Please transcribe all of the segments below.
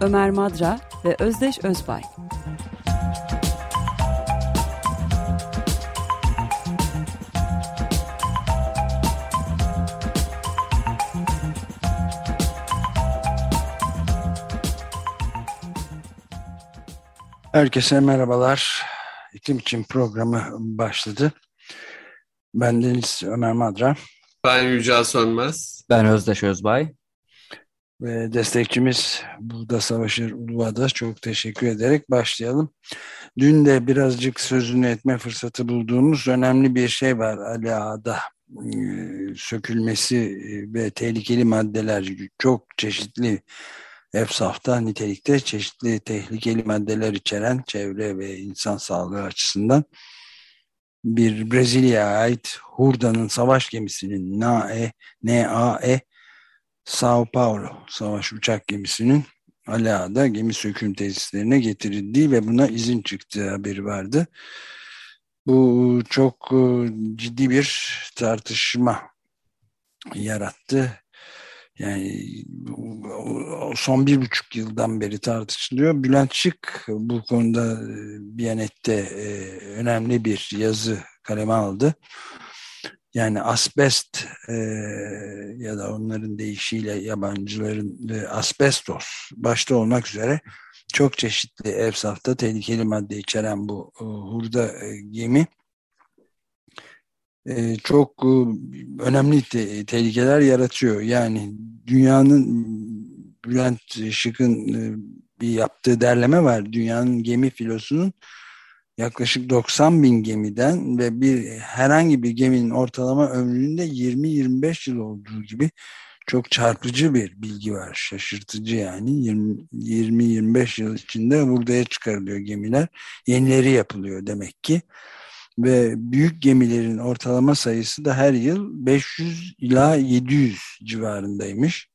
Ömer Madra ve Özdeş Özbay. Herkese merhabalar. İklim için programı başladı. Ben Deniz Ömer Madra. Ben Yücel Sönmez. Ben Özdeş Özbay. Ve destekçimiz Burada Savaşır Uluva'da çok teşekkür ederek başlayalım. Dün de birazcık sözünü etme fırsatı bulduğumuz önemli bir şey var Ali Ağa'da. Ee, sökülmesi ve tehlikeli maddeler çok çeşitli EFSAF'ta nitelikte çeşitli tehlikeli maddeler içeren çevre ve insan sağlığı açısından bir Brezilya'ya ait Hurda'nın savaş gemisinin NAE, NAE Sao Paulo savaş uçak gemisinin Ala'da gemi söküm tesislerine getirildiği ve buna izin çıktığı haberi vardı. Bu çok e, ciddi bir tartışma yarattı. Yani son bir buçuk yıldan beri tartışılıyor. Bülent Şık bu konuda e, Biyanet'te e, önemli bir yazı kaleme aldı. Yani asbest e, ya da onların deyişiyle yabancıların e, asbestos başta olmak üzere çok çeşitli ev safta tehlikeli madde içeren bu e, hurda e, gemi e, çok e, önemli te tehlikeler yaratıyor. Yani dünyanın Bülent Şık'ın e, bir yaptığı derleme var. Dünyanın gemi filosunun yaklaşık 90 bin gemiden ve bir herhangi bir geminin ortalama ömründe 20-25 yıl olduğu gibi çok çarpıcı bir bilgi var. Şaşırtıcı yani. 20-25 yıl içinde buraya çıkarılıyor gemiler. Yenileri yapılıyor demek ki. Ve büyük gemilerin ortalama sayısı da her yıl 500 ila 700 civarındaymış.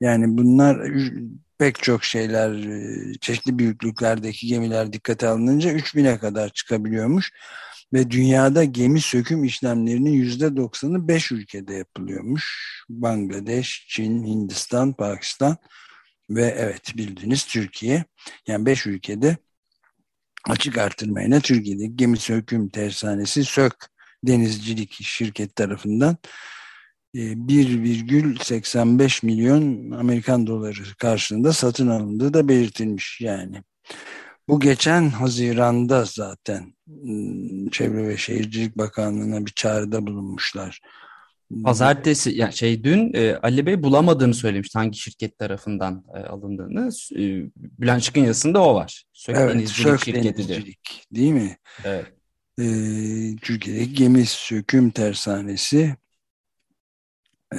Yani bunlar pek çok şeyler e, çeşitli büyüklüklerdeki gemiler dikkate alınınca 3000'e kadar çıkabiliyormuş. Ve dünyada gemi söküm işlemlerinin yüzde doksanı beş ülkede yapılıyormuş. Bangladeş, Çin, Hindistan, Pakistan ve evet bildiğiniz Türkiye. Yani beş ülkede açık artırmayla Türkiye'deki gemi söküm tersanesi SÖK denizcilik şirket tarafından 1,85 e, milyon Amerikan doları karşılığında satın alındığı da belirtilmiş yani. Bu geçen Haziran'da zaten ıı, Çevre ve Şehircilik Bakanlığı'na bir çağrıda bulunmuşlar. Pazartesi yani şey dün e, Ali Bey bulamadığını söylemiş hangi şirket tarafından e, alındığını. E, Bülent Şık'ın yazısında o var. Sök evet, Denizcilik Sök şirketi Denizcilik, değil mi? Evet. E, Türkiye'deki gemi söküm tersanesi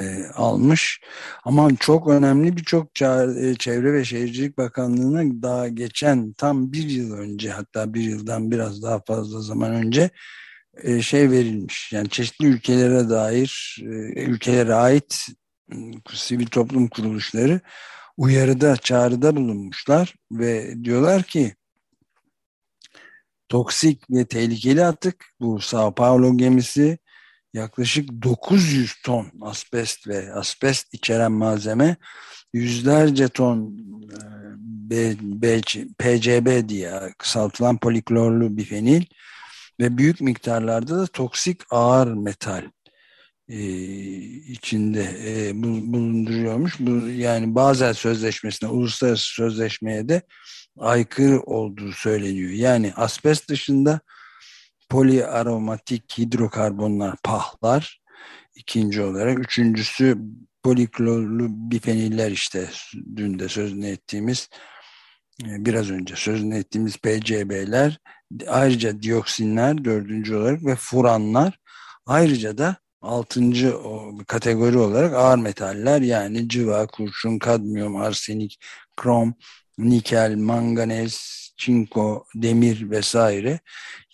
e, almış. Ama çok önemli birçok e, Çevre ve Şehircilik Bakanlığı'na daha geçen tam bir yıl önce hatta bir yıldan biraz daha fazla zaman önce e, şey verilmiş. Yani çeşitli ülkelere dair e, ülkelere ait sivil toplum kuruluşları uyarıda, çağrıda bulunmuşlar ve diyorlar ki toksik ve tehlikeli atık bu Sao Paulo gemisi yaklaşık 900 ton asbest ve asbest içeren malzeme yüzlerce ton e, B, B, PCB diye kısaltılan poliklorlu bifenil ve büyük miktarlarda da toksik ağır metal e, içinde e, bulunduruyormuş. Bu yani Bazel Sözleşmesi'ne, uluslararası sözleşmeye de aykırı olduğu söyleniyor. Yani asbest dışında poliaromatik hidrokarbonlar, pahlar ikinci olarak. Üçüncüsü poliklorlu bifeniller işte dün de sözünü ettiğimiz e, biraz önce sözünü ettiğimiz PCB'ler ayrıca dioksinler dördüncü olarak ve furanlar ayrıca da altıncı kategori olarak ağır metaller yani cıva, kurşun, kadmiyum, arsenik, krom, nikel, manganez, çinko, demir vesaire.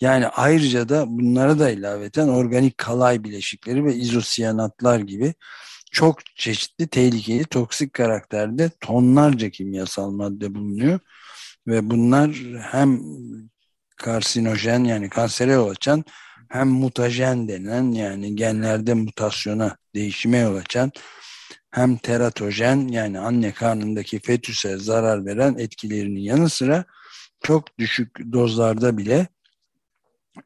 Yani ayrıca da bunlara da ilaveten organik kalay bileşikleri ve izosiyanatlar gibi çok çeşitli tehlikeli toksik karakterde tonlarca kimyasal madde bulunuyor ve bunlar hem karsinojen yani kansere yol açan hem mutajen denen yani genlerde mutasyona değişime yol açan hem teratojen yani anne karnındaki fetüse zarar veren etkilerinin yanı sıra çok düşük dozlarda bile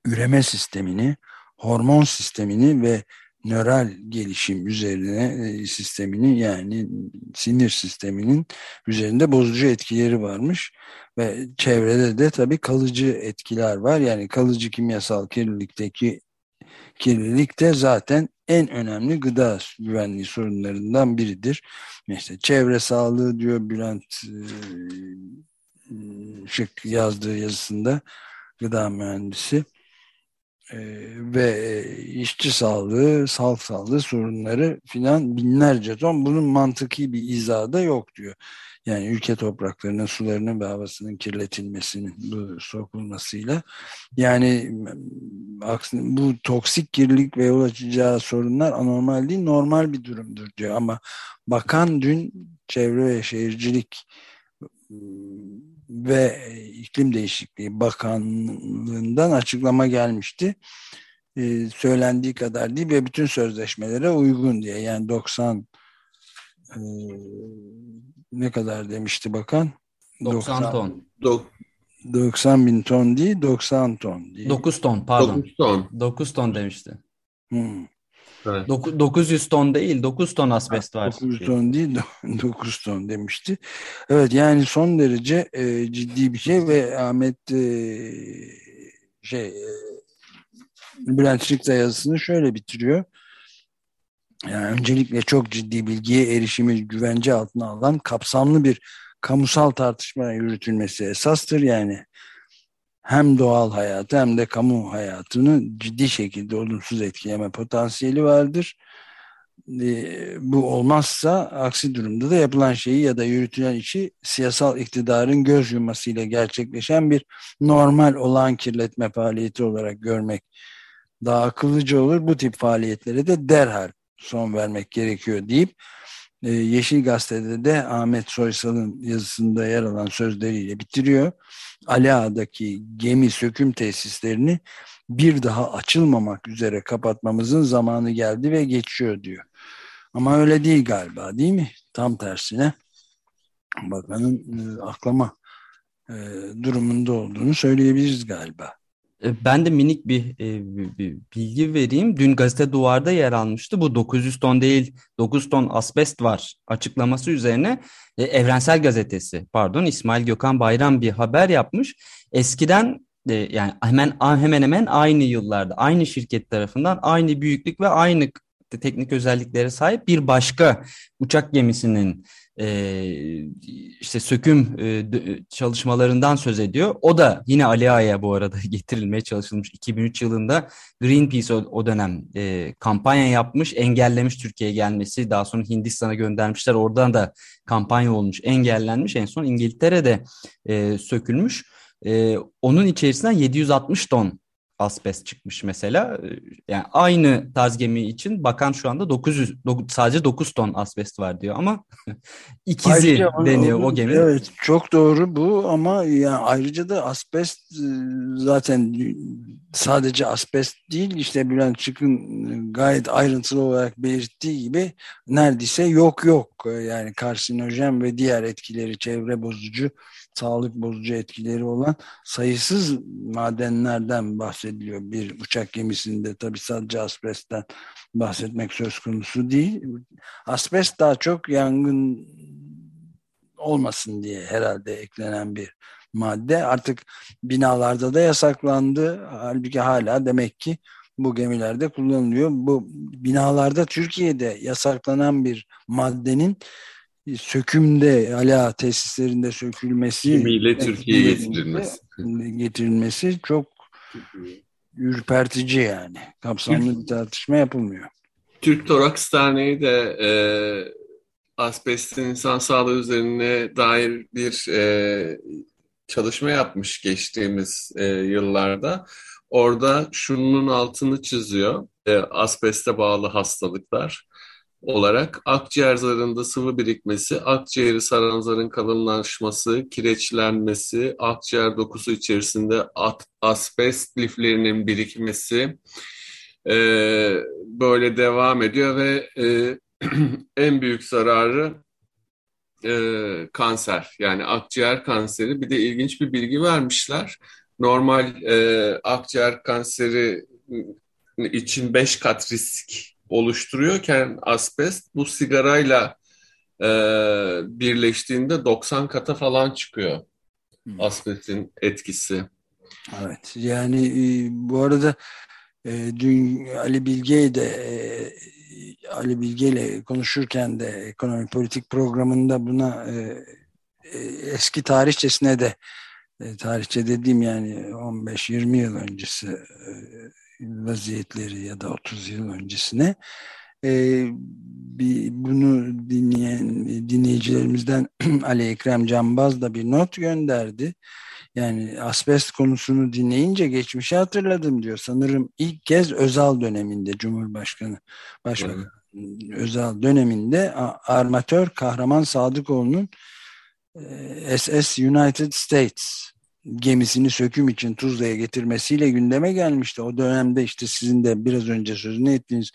üreme sistemini, hormon sistemini ve nöral gelişim üzerine e, sistemini yani sinir sisteminin üzerinde bozucu etkileri varmış ve çevrede de tabii kalıcı etkiler var. Yani kalıcı kimyasal kirlilikteki kirlilik de zaten en önemli gıda güvenliği sorunlarından biridir. İşte çevre sağlığı diyor Bülent e, Şık yazdığı yazısında gıda mühendisi e, ve işçi sağlığı, sağlık sağlığı sorunları filan binlerce ton. Bunun mantıki bir izahı yok diyor. Yani ülke topraklarının, sularının ve havasının kirletilmesinin bu sokulmasıyla yani bu toksik kirlilik ve yol açacağı sorunlar anormal değil, normal bir durumdur diyor. Ama bakan dün Çevre ve Şehircilik ve İklim Değişikliği Bakanlığı'ndan açıklama gelmişti. Ee, söylendiği kadar değil ve bütün sözleşmelere uygun diye. Yani 90 e, ne kadar demişti bakan? 90, 90 ton. 90 bin ton değil 90 ton değil. 9 ton pardon. 9 ton. 9 ton demişti. Hmm. Evet. 900 ton değil 9 ton asbest var. 900 ton değil 9 ton demişti. Evet yani son derece e, ciddi bir şey ve Ahmet e, şey e, Bülent Şık yazısını şöyle bitiriyor. Yani öncelikle çok ciddi bilgiye erişimi güvence altına alan kapsamlı bir kamusal tartışma yürütülmesi esastır. Yani hem doğal hayatı hem de kamu hayatını ciddi şekilde olumsuz etkileme potansiyeli vardır. E, bu olmazsa aksi durumda da yapılan şeyi ya da yürütülen işi siyasal iktidarın göz yumasıyla gerçekleşen bir normal olan kirletme faaliyeti olarak görmek daha akıllıca olur. Bu tip faaliyetlere de derhal son vermek gerekiyor deyip e, Yeşil Gazete'de de Ahmet Soysal'ın yazısında yer alan sözleriyle bitiriyor. Ali Ağa'daki gemi söküm tesislerini bir daha açılmamak üzere kapatmamızın zamanı geldi ve geçiyor diyor. Ama öyle değil galiba değil mi? Tam tersine bakanın e, aklama e, durumunda olduğunu söyleyebiliriz galiba. E, ben de minik bir, e, bir bilgi vereyim. Dün gazete duvarda yer almıştı. Bu 900 ton değil 9 ton asbest var açıklaması üzerine e, Evrensel Gazetesi pardon İsmail Gökhan Bayram bir haber yapmış. Eskiden yani hemen hemen hemen aynı yıllarda aynı şirket tarafından aynı büyüklük ve aynı teknik özelliklere sahip bir başka uçak gemisinin e, işte söküm e, çalışmalarından söz ediyor. O da yine Ali Ağa'ya bu arada getirilmeye çalışılmış. 2003 yılında Greenpeace o, o dönem e, kampanya yapmış, engellemiş Türkiye'ye gelmesi. Daha sonra Hindistan'a göndermişler. Oradan da kampanya olmuş, engellenmiş. En son İngiltere'de e, sökülmüş. E, onun içerisinden 760 ton asbest çıkmış mesela. Ee, yani aynı tarz gemi için bakan şu anda 900 sadece 9 ton asbest var diyor ama ikizi ayrıca, deniyor o, o gemi. Evet çok doğru bu ama yani ayrıca da asbest e, zaten sadece asbest değil işte Bülent Çıkın gayet ayrıntılı olarak belirttiği gibi neredeyse yok yok yani karsinojen ve diğer etkileri çevre bozucu sağlık bozucu etkileri olan sayısız madenlerden bahsediliyor. Bir uçak gemisinde tabi sadece asbestten bahsetmek söz konusu değil. Asbest daha çok yangın olmasın diye herhalde eklenen bir madde. Artık binalarda da yasaklandı. Halbuki hala demek ki bu gemilerde kullanılıyor. Bu binalarda Türkiye'de yasaklanan bir maddenin sökümde ala tesislerinde sökülmesi Kimiyle Türkiye'ye getirilmesi. getirilmesi çok ürpertici yani. Kapsamlı bir tartışma yapılmıyor. Türk Toraks Derneği de e, asbestin insan sağlığı üzerine dair bir e, çalışma yapmış geçtiğimiz e, yıllarda. Orada şunun altını çiziyor. E, asbeste bağlı hastalıklar olarak akciğer zarında sıvı birikmesi, akciğeri saran zarın kalınlaşması, kireçlenmesi, akciğer dokusu içerisinde asbest liflerinin birikmesi e, böyle devam ediyor ve e, en büyük zararı e, kanser yani akciğer kanseri. Bir de ilginç bir bilgi vermişler. Normal e, akciğer kanseri için 5 kat risk oluşturuyorken asbest bu sigarayla e, birleştiğinde 90 kata falan çıkıyor hmm. asbestin etkisi. Evet yani e, bu arada e, dün Ali Bilge de e, Ali Bilge ile konuşurken de ekonomi politik programında buna e, e, eski tarihçesine de e, tarihçe dediğim yani 15-20 yıl öncesi e, vaziyetleri ya da 30 yıl öncesine e, bir, bunu dinleyen dinleyicilerimizden Ali Ekrem Canbaz da bir not gönderdi. Yani asbest konusunu dinleyince geçmişi hatırladım diyor. Sanırım ilk kez Özal döneminde Cumhurbaşkanı Başbakan evet. Özal döneminde armatör Kahraman Sadıkoğlu'nun SS United States gemisini söküm için Tuzla'ya getirmesiyle gündeme gelmişti. O dönemde işte sizin de biraz önce sözünü ettiğiniz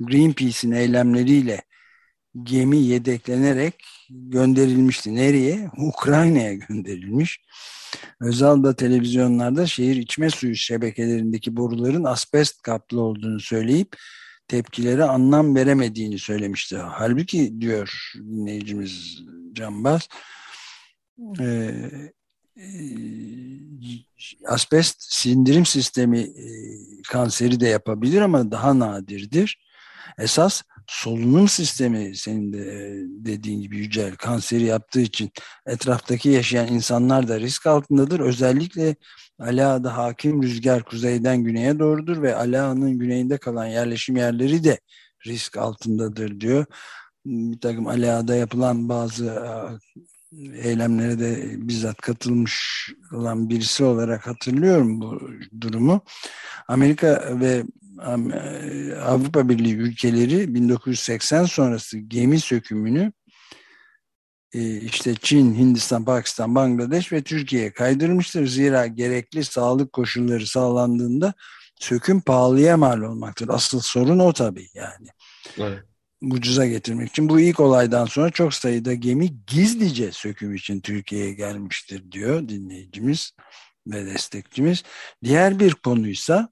Greenpeace'in eylemleriyle gemi yedeklenerek gönderilmişti. Nereye? Ukrayna'ya gönderilmiş. Özal da televizyonlarda şehir içme suyu şebekelerindeki boruların asbest kaplı olduğunu söyleyip tepkilere anlam veremediğini söylemişti. Halbuki diyor dinleyicimiz Canbaz e, e, asbest sindirim sistemi e, kanseri de yapabilir ama daha nadirdir. Esas solunum sistemi senin de e, dediğin gibi Yücel kanseri yaptığı için etraftaki yaşayan insanlar da risk altındadır. Özellikle Ala'da hakim rüzgar kuzeyden güneye doğrudur ve Ala'nın güneyinde kalan yerleşim yerleri de risk altındadır diyor. Bir takım Ala'da yapılan bazı eylemlere de bizzat katılmış olan birisi olarak hatırlıyorum bu durumu. Amerika ve Avrupa Birliği ülkeleri 1980 sonrası gemi sökümünü e, işte Çin, Hindistan, Pakistan, Bangladeş ve Türkiye'ye kaydırmıştır. Zira gerekli sağlık koşulları sağlandığında söküm pahalıya mal olmaktır. Asıl sorun o tabii yani. Evet ucuza getirmek için. Bu ilk olaydan sonra çok sayıda gemi gizlice söküm için Türkiye'ye gelmiştir diyor dinleyicimiz ve destekçimiz. Diğer bir konuysa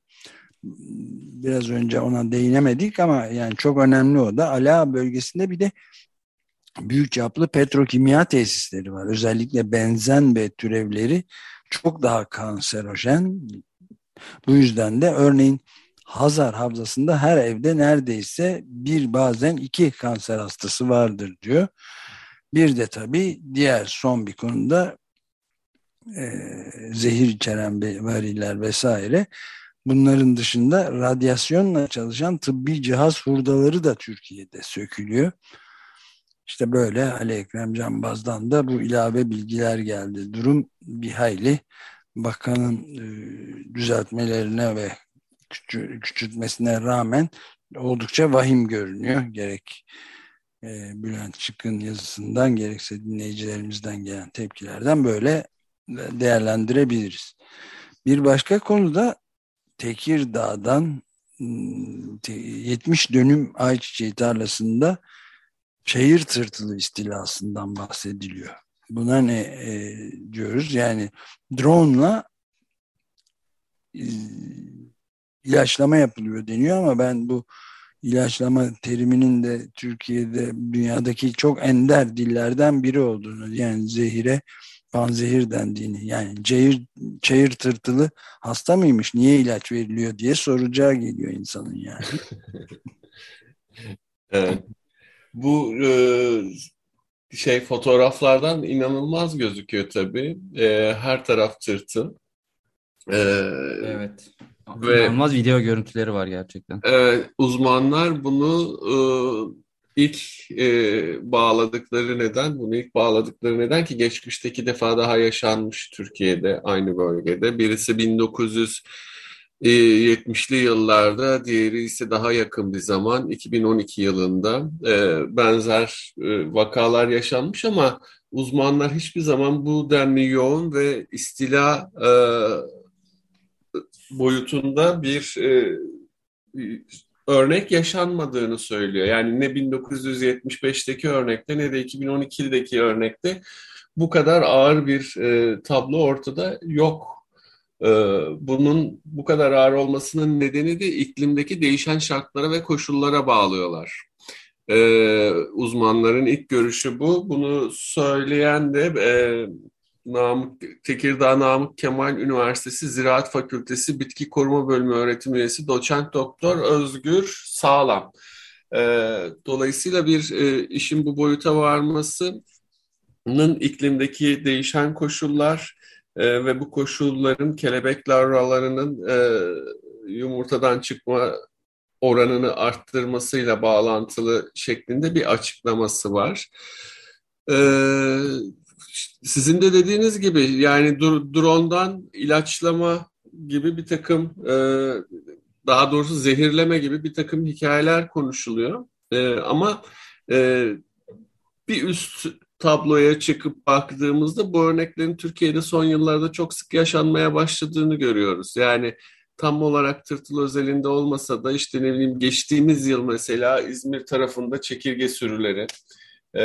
biraz önce ona değinemedik ama yani çok önemli o da Ala bölgesinde bir de büyük çaplı petrokimya tesisleri var. Özellikle benzen ve türevleri çok daha kanserojen. Bu yüzden de örneğin Hazar Havzası'nda her evde neredeyse bir bazen iki kanser hastası vardır diyor. Bir de tabii diğer son bir konuda e, zehir içeren variler vesaire. Bunların dışında radyasyonla çalışan tıbbi cihaz hurdaları da Türkiye'de sökülüyor. İşte böyle Ali Ekrem Canbaz'dan da bu ilave bilgiler geldi. Durum bir hayli bakanın e, düzeltmelerine ve küçültmesine rağmen oldukça vahim görünüyor. Gerek e, Bülent Çıkın yazısından gerekse dinleyicilerimizden gelen tepkilerden böyle değerlendirebiliriz. Bir başka konuda Tekirdağ'dan 70 ıı, dönüm ayçiçeği tarlasında çayır tırtılı istilasından bahsediliyor. Buna ne e, diyoruz? Yani drone'la e, ilaçlama yapılıyor deniyor ama ben bu ilaçlama teriminin de Türkiye'de dünyadaki çok ender dillerden biri olduğunu yani zehire panzehir dendiğini yani çayır, çayır tırtılı hasta mıymış niye ilaç veriliyor diye soracağı geliyor insanın yani. evet. Bu e, şey fotoğraflardan inanılmaz gözüküyor tabii. E, her taraf tırtıl. E, evet. Ve İnanılmaz video görüntüleri var gerçekten. Evet, uzmanlar bunu e, ilk e, bağladıkları neden, bunu ilk bağladıkları neden ki geçmişteki defa daha yaşanmış Türkiye'de aynı bölgede. Birisi 1970'li yıllarda, diğeri ise daha yakın bir zaman 2012 yılında e, benzer e, vakalar yaşanmış ama uzmanlar hiçbir zaman bu denli yoğun ve istila e, boyutunda bir e, örnek yaşanmadığını söylüyor. Yani ne 1975'teki örnekte ne de 2012'deki örnekte bu kadar ağır bir e, tablo ortada yok. E, bunun bu kadar ağır olmasının nedeni de iklimdeki değişen şartlara ve koşullara bağlıyorlar. E, uzmanların ilk görüşü bu. Bunu söyleyen de e, Namık, Tekirdağ Namık Kemal Üniversitesi Ziraat Fakültesi Bitki Koruma Bölümü öğretim üyesi doçent doktor Özgür Sağlam. E, dolayısıyla bir e, işin bu boyuta varmasının iklimdeki değişen koşullar e, ve bu koşulların kelebek larvalarının e, yumurtadan çıkma oranını arttırmasıyla bağlantılı şeklinde bir açıklaması var. Ee, sizin de dediğiniz gibi yani dur, drone'dan ilaçlama gibi bir takım e, daha doğrusu zehirleme gibi bir takım hikayeler konuşuluyor. E, ama e, bir üst tabloya çıkıp baktığımızda bu örneklerin Türkiye'de son yıllarda çok sık yaşanmaya başladığını görüyoruz. Yani tam olarak tırtıl özelinde olmasa da işte ne bileyim geçtiğimiz yıl mesela İzmir tarafında çekirge sürüleri e,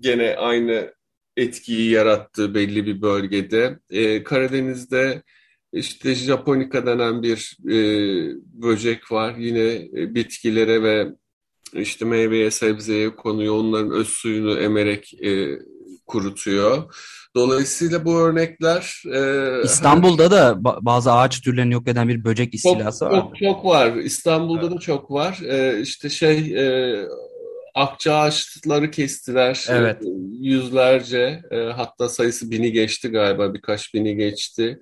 gene aynı etkiyi yarattığı belli bir bölgede. E, Karadeniz'de işte Japonica denen bir e, böcek var. Yine e, bitkilere ve işte meyveye, sebzeye konuyor. Onların öz suyunu emerek e, kurutuyor. Dolayısıyla bu örnekler... E, İstanbul'da da bazı ağaç türlerini yok eden bir böcek istilası çok, var. Çok, çok var. İstanbul'da evet. da çok var. E, işte şey... E, akça ağaçları kestiler. Evet. Yüzlerce e, hatta sayısı bini geçti galiba birkaç bini geçti.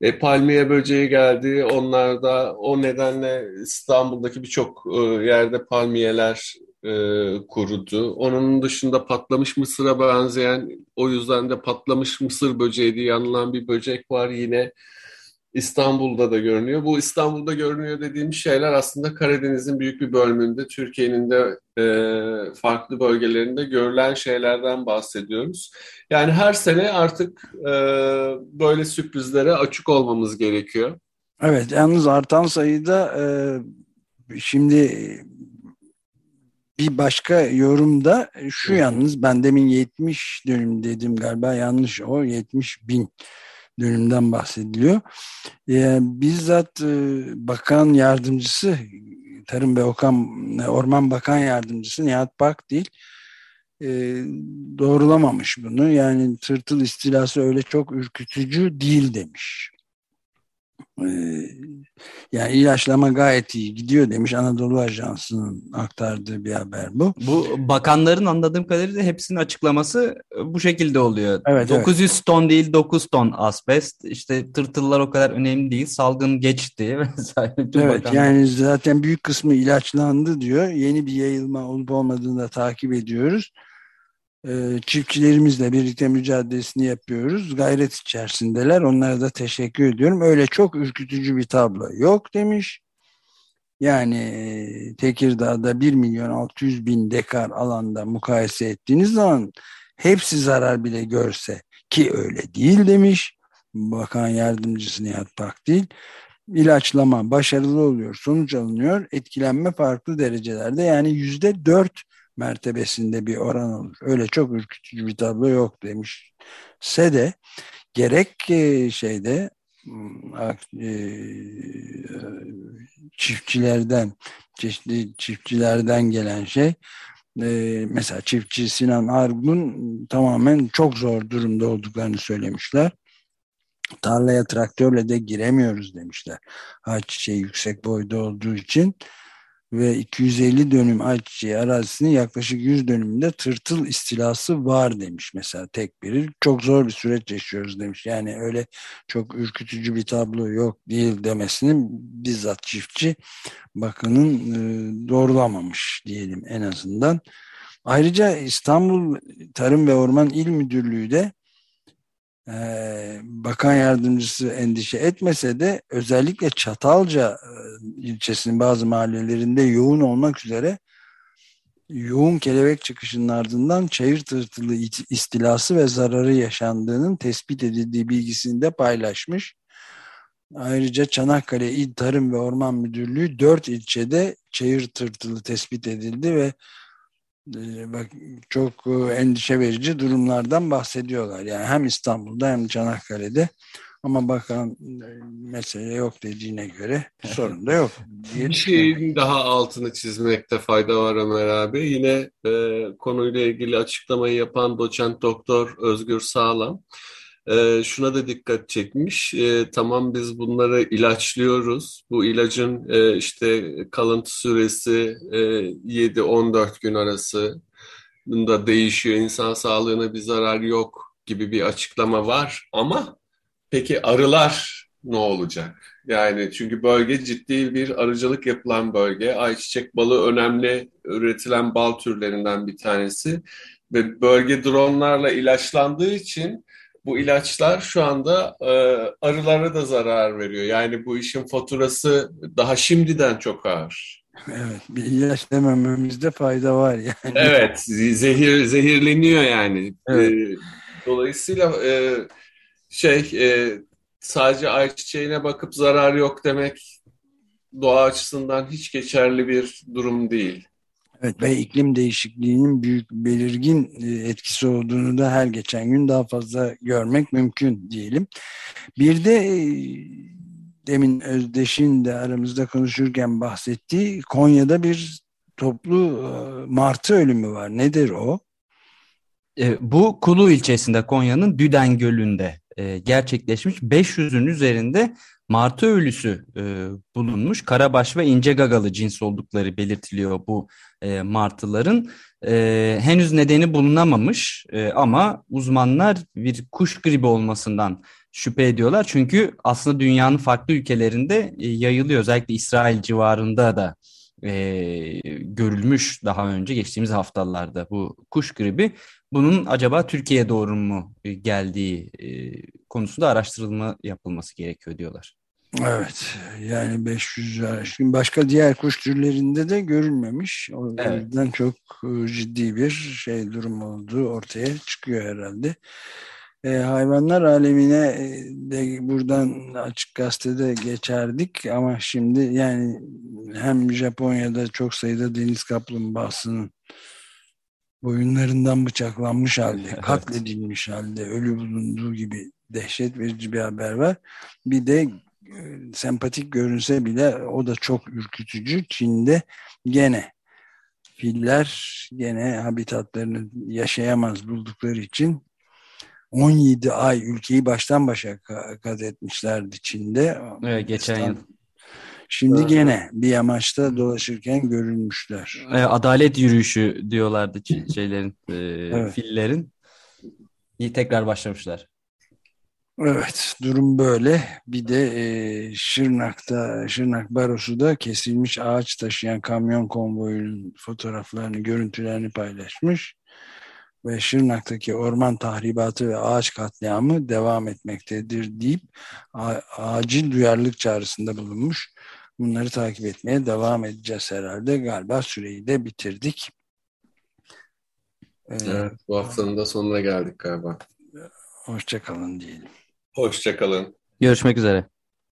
E, palmiye böceği geldi. Onlar da o nedenle İstanbul'daki birçok e, yerde palmiyeler e, kurudu. Onun dışında patlamış mısıra benzeyen o yüzden de patlamış mısır böceği diye anılan bir böcek var yine. İstanbul'da da görünüyor. Bu İstanbul'da görünüyor dediğim şeyler aslında Karadeniz'in büyük bir bölümünde, Türkiye'nin de e, farklı bölgelerinde görülen şeylerden bahsediyoruz. Yani her sene artık e, böyle sürprizlere açık olmamız gerekiyor. Evet, yalnız artan sayıda e, şimdi bir başka yorumda şu yalnız ben demin 70 dönüm dedim galiba yanlış o 70 bin dönümden bahsediliyor. E, bizzat e, bakan yardımcısı Tarım ve Okan, Orman Bakan Yardımcısı Nihat Pak değil e, doğrulamamış bunu. Yani tırtıl istilası öyle çok ürkütücü değil demiş. Ee, yani ilaçlama gayet iyi gidiyor demiş Anadolu Ajansı'nın aktardığı bir haber bu. Bu bakanların anladığım kadarıyla hepsinin açıklaması bu şekilde oluyor. Evet, 900 evet. ton değil 9 ton asbest. İşte tırtıllar o kadar önemli değil. Salgın geçti vesaire. evet bakanlar. yani zaten büyük kısmı ilaçlandı diyor. Yeni bir yayılma olup olmadığını da takip ediyoruz. Ee, çiftçilerimizle birlikte mücadelesini yapıyoruz. Gayret içerisindeler. Onlara da teşekkür ediyorum. Öyle çok ürkütücü bir tablo yok demiş. Yani e, Tekirdağ'da 1 milyon 600 bin dekar alanda mukayese ettiğiniz zaman hepsi zarar bile görse ki öyle değil demiş. Bakan yardımcısı Nihat Pakdil. İlaçlama başarılı oluyor, sonuç alınıyor. Etkilenme farklı derecelerde yani yüzde dört mertebesinde bir oran olur. Öyle çok ürkütücü bir tablo yok demiş. Se de gerek e, şeyde hmm, e, çiftçilerden çeşitli çiftçilerden gelen şey e, mesela çiftçi Sinan Argun tamamen çok zor durumda olduklarını söylemişler. Tarlaya traktörle de giremiyoruz demişler. Ağaç şey yüksek boyda olduğu için ve 250 dönüm ayçiçeği arazisinin yaklaşık 100 dönümünde tırtıl istilası var demiş mesela tek biri. Çok zor bir süreç yaşıyoruz demiş. Yani öyle çok ürkütücü bir tablo yok değil demesini bizzat çiftçi bakının e, doğrulamamış diyelim en azından. Ayrıca İstanbul Tarım ve Orman İl Müdürlüğü de ee, bakan yardımcısı endişe etmese de özellikle Çatalca e, ilçesinin bazı mahallelerinde yoğun olmak üzere yoğun kelebek çıkışının ardından çayır tırtılı istilası ve zararı yaşandığının tespit edildiği bilgisini de paylaşmış. Ayrıca Çanakkale İl Tarım ve Orman Müdürlüğü dört ilçede çayır tırtılı tespit edildi ve bak çok e, endişe verici durumlardan bahsediyorlar. Yani hem İstanbul'da hem Çanakkale'de ama bakan e, mesele yok dediğine göre sorun da yok. Diye bir şeyin daha altını çizmekte fayda var Ömer abi. Yine e, konuyla ilgili açıklamayı yapan doçent doktor Özgür Sağlam e, şuna da dikkat çekmiş. E, tamam biz bunları ilaçlıyoruz. Bu ilacın e, işte kalıntı süresi e, 7-14 gün arası da değişiyor. İnsan sağlığına bir zarar yok gibi bir açıklama var. Ama peki arılar ne olacak? Yani çünkü bölge ciddi bir arıcılık yapılan bölge. Ayçiçek balı önemli üretilen bal türlerinden bir tanesi. Ve bölge dronlarla ilaçlandığı için bu ilaçlar şu anda e, arılara da zarar veriyor. Yani bu işin faturası daha şimdiden çok ağır. Evet, bir ilaç demememizde fayda var yani. Evet, zehir zehirleniyor yani. Evet. E, dolayısıyla e, şey e, sadece ayçiçeğine bakıp zarar yok demek doğa açısından hiç geçerli bir durum değil. Evet ve iklim değişikliğinin büyük belirgin e, etkisi olduğunu da her geçen gün daha fazla görmek mümkün diyelim. Bir de e, demin Özdeş'in de aramızda konuşurken bahsettiği Konya'da bir toplu e, martı ölümü var. Nedir o? Bu Kulu ilçesinde Konya'nın Düden Gölü'nde gerçekleşmiş 500'ün üzerinde martı ölüsü bulunmuş. Karabaş ve ince gagalı cins oldukları belirtiliyor bu e, martıların. E, henüz nedeni bulunamamış e, ama uzmanlar bir kuş gribi olmasından şüphe ediyorlar. Çünkü aslında dünyanın farklı ülkelerinde e, yayılıyor. Özellikle İsrail civarında da e, görülmüş daha önce geçtiğimiz haftalarda bu kuş gribi. Bunun acaba Türkiye'ye doğru mu geldiği e, konusunda araştırılma yapılması gerekiyor diyorlar. Evet yani 500 aşkın başka diğer kuş türlerinde de görülmemiş. O evet. yüzden çok e, ciddi bir şey durum olduğu ortaya çıkıyor herhalde. E, hayvanlar alemine e, de buradan açık gazetede geçerdik ama şimdi yani hem Japonya'da çok sayıda deniz kaplumbağasının boyunlarından bıçaklanmış halde, evet. katledilmiş halde, ölü bulunduğu gibi dehşet verici bir haber var. Bir de sempatik görünse bile o da çok ürkütücü. Çin'de gene filler gene habitatlarını yaşayamaz buldukları için 17 ay ülkeyi baştan başa kat etmişlerdi Çin'de. Evet, geçen yıl. Şimdi evet. gene bir yamaçta dolaşırken görülmüşler. Adalet yürüyüşü diyorlardı şeylerin, e, evet. fillerin. İyi tekrar başlamışlar. Evet durum böyle. Bir de e, Şırnak'ta, Şırnak Barosu da kesilmiş ağaç taşıyan kamyon konvoyunun fotoğraflarını, görüntülerini paylaşmış. Ve Şırnak'taki orman tahribatı ve ağaç katliamı devam etmektedir deyip acil duyarlılık çağrısında bulunmuş. Bunları takip etmeye devam edeceğiz herhalde. Galiba süreyi de bitirdik. Evet, bu haftanın da sonuna geldik galiba. Hoşçakalın diyelim. Hoşçakalın. Görüşmek üzere.